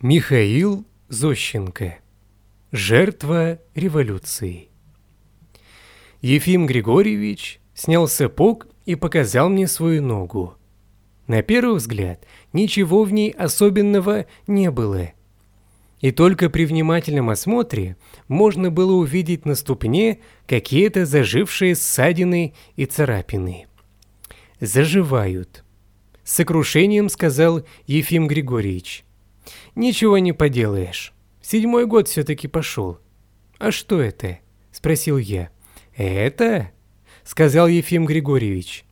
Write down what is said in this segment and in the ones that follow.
Михаил Зощенко. Жертва революции. Ефим Григорьевич снял сапог и показал мне свою ногу. На первый взгляд ничего в ней особенного не было. И только при внимательном осмотре можно было увидеть на ступне какие-то зажившие ссадины и царапины. «Заживают», — сокрушением сказал Ефим Григорьевич. «Ничего не поделаешь. Седьмой год все-таки пошел». «А что это?» – спросил я. «Это?» – сказал Ефим Григорьевич.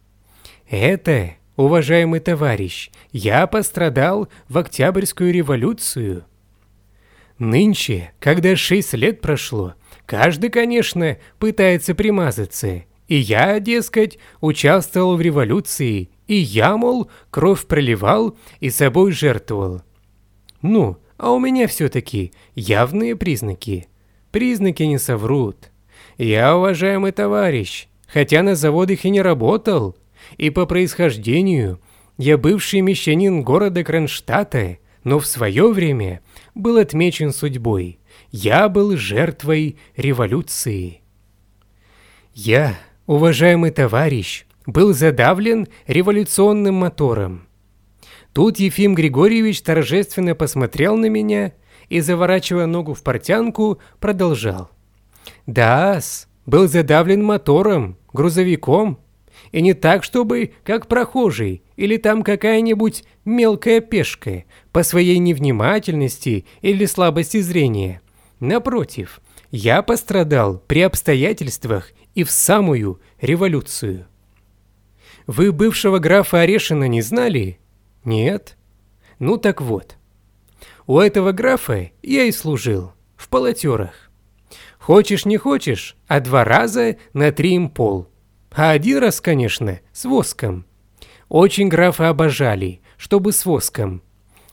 «Это, уважаемый товарищ, я пострадал в Октябрьскую революцию». Нынче, когда шесть лет прошло, каждый, конечно, пытается примазаться. И я, дескать, участвовал в революции, и я, мол, кровь проливал и собой жертвовал. Ну, а у меня все-таки явные признаки. Признаки не соврут. Я уважаемый товарищ, хотя на заводах и не работал, и по происхождению я бывший мещанин города Кронштадта, но в свое время был отмечен судьбой. Я был жертвой революции. Я, уважаемый товарищ, был задавлен революционным мотором. Тут Ефим Григорьевич торжественно посмотрел на меня и, заворачивая ногу в портянку, продолжал. «Да-с, был задавлен мотором, грузовиком, и не так, чтобы как прохожий или там какая-нибудь мелкая пешка по своей невнимательности или слабости зрения. Напротив, я пострадал при обстоятельствах и в самую революцию. Вы бывшего графа Орешина не знали?» Нет? Ну так вот. У этого графа я и служил, в полотерах. Хочешь не хочешь, а два раза на три им пол. А один раз, конечно, с воском. Очень графа обожали, чтобы с воском.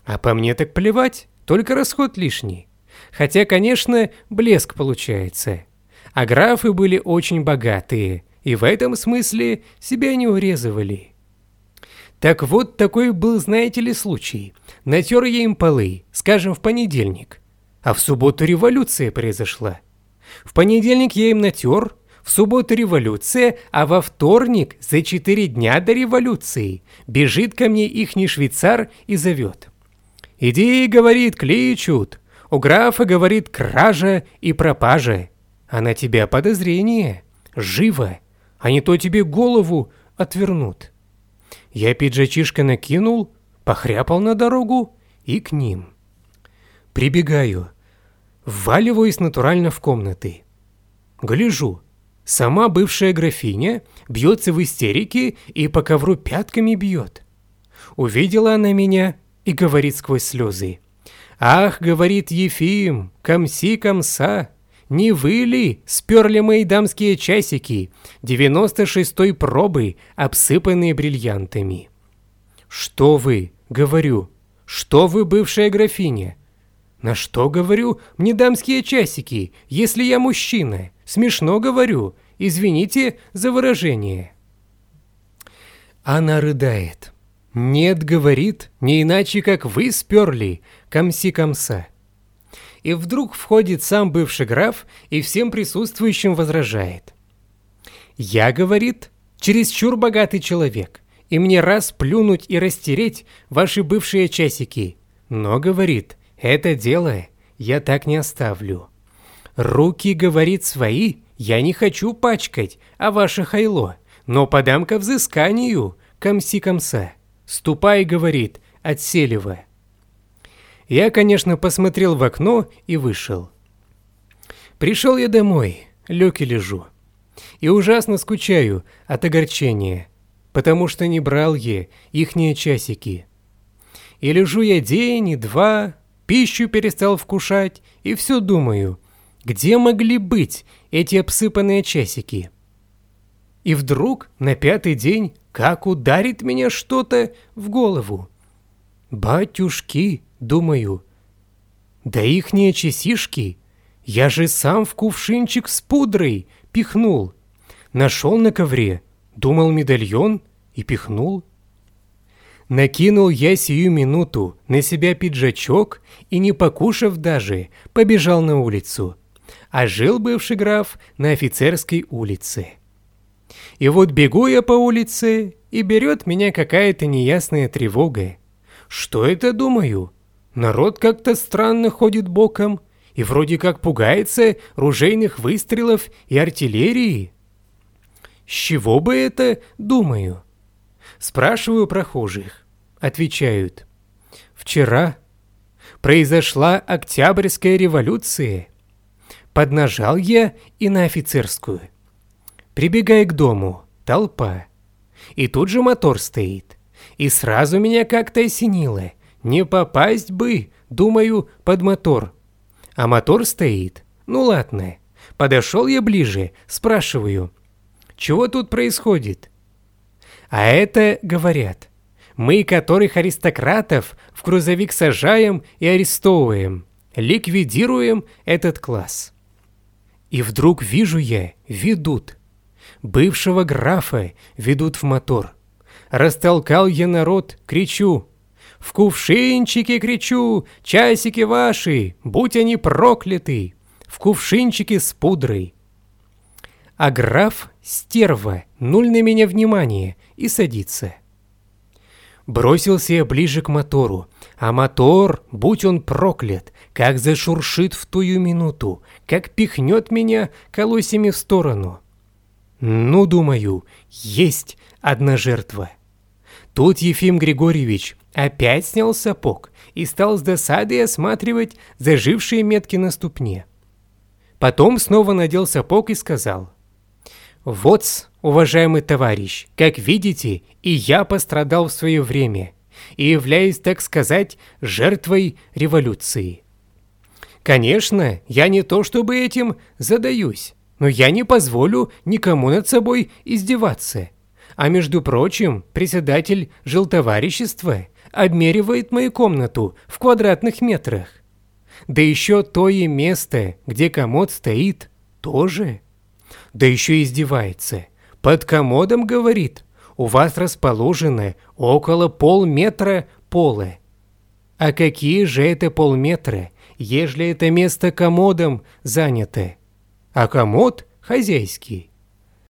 А по мне так плевать, только расход лишний. Хотя, конечно, блеск получается. А графы были очень богатые, и в этом смысле себя не урезывали. Так вот, такой был, знаете ли, случай. Натер я им полы, скажем, в понедельник. А в субботу революция произошла. В понедельник я им натер, в субботу революция, а во вторник, за четыре дня до революции, бежит ко мне ихний швейцар и зовет. «Иди, — говорит, — кличут. У графа, — говорит, — кража и пропажа. А на тебя подозрение. Живо, а не то тебе голову отвернут». Я пиджачишка накинул, похряпал на дорогу и к ним. Прибегаю, вваливаюсь натурально в комнаты. Гляжу, сама бывшая графиня бьется в истерике и по ковру пятками бьет. Увидела она меня и говорит сквозь слезы. «Ах, — говорит Ефим, — комси комса, не вы ли сперли мои дамские часики, девяносто шестой пробы, обсыпанные бриллиантами? Что вы, говорю, что вы, бывшая графиня? На что, говорю, мне дамские часики, если я мужчина? Смешно говорю, извините за выражение. Она рыдает. Нет, говорит, не иначе, как вы сперли, комси-комса и вдруг входит сам бывший граф и всем присутствующим возражает. «Я, — говорит, — чересчур богатый человек, и мне раз плюнуть и растереть ваши бывшие часики. Но, — говорит, — это дело я так не оставлю. Руки, — говорит, — свои я не хочу пачкать, а ваше хайло, но подам ко взысканию, комси-комса. Ступай, — говорит, — отселева». Я, конечно, посмотрел в окно и вышел. Пришел я домой, лег и лежу. И ужасно скучаю от огорчения, потому что не брал я ихние часики. И лежу я день и два, пищу перестал вкушать, и все думаю, где могли быть эти обсыпанные часики? И вдруг на пятый день как ударит меня что-то в голову. «Батюшки!» Думаю, да ихние часишки, я же сам в кувшинчик с пудрой пихнул. Нашел на ковре, думал медальон и пихнул. Накинул я сию минуту на себя пиджачок и, не покушав даже, побежал на улицу. А жил бывший граф на офицерской улице. И вот бегу я по улице, и берет меня какая-то неясная тревога. Что это, думаю? Народ как-то странно ходит боком и вроде как пугается ружейных выстрелов и артиллерии. С чего бы это, думаю? Спрашиваю прохожих. Отвечают. Вчера произошла Октябрьская революция. Поднажал я и на офицерскую. Прибегай к дому, толпа. И тут же мотор стоит. И сразу меня как-то осенило. Не попасть бы, думаю, под мотор. А мотор стоит. Ну ладно. Подошел я ближе, спрашиваю. Чего тут происходит? А это, говорят, мы которых аристократов в грузовик сажаем и арестовываем, ликвидируем этот класс. И вдруг вижу я, ведут. Бывшего графа ведут в мотор. Растолкал я народ, кричу. В кувшинчике кричу, часики ваши, будь они прокляты. В кувшинчике с пудрой. А граф стерва, нуль на меня внимания, и садится. Бросился я ближе к мотору, а мотор, будь он проклят, как зашуршит в тую минуту, как пихнет меня колосьями в сторону. Ну, думаю, есть одна жертва. Тут Ефим Григорьевич опять снял сапог и стал с досадой осматривать зажившие метки на ступне. Потом снова надел сапог и сказал, вот, уважаемый товарищ, как видите, и я пострадал в свое время и являюсь, так сказать, жертвой революции. Конечно, я не то чтобы этим задаюсь, но я не позволю никому над собой издеваться. А между прочим, председатель жилтоварищества обмеривает мою комнату в квадратных метрах. Да еще то и место, где комод стоит, тоже да еще издевается. Под комодом, говорит, у вас расположено около полметра пола. А какие же это полметра, ежели это место комодом занято? А комод хозяйский.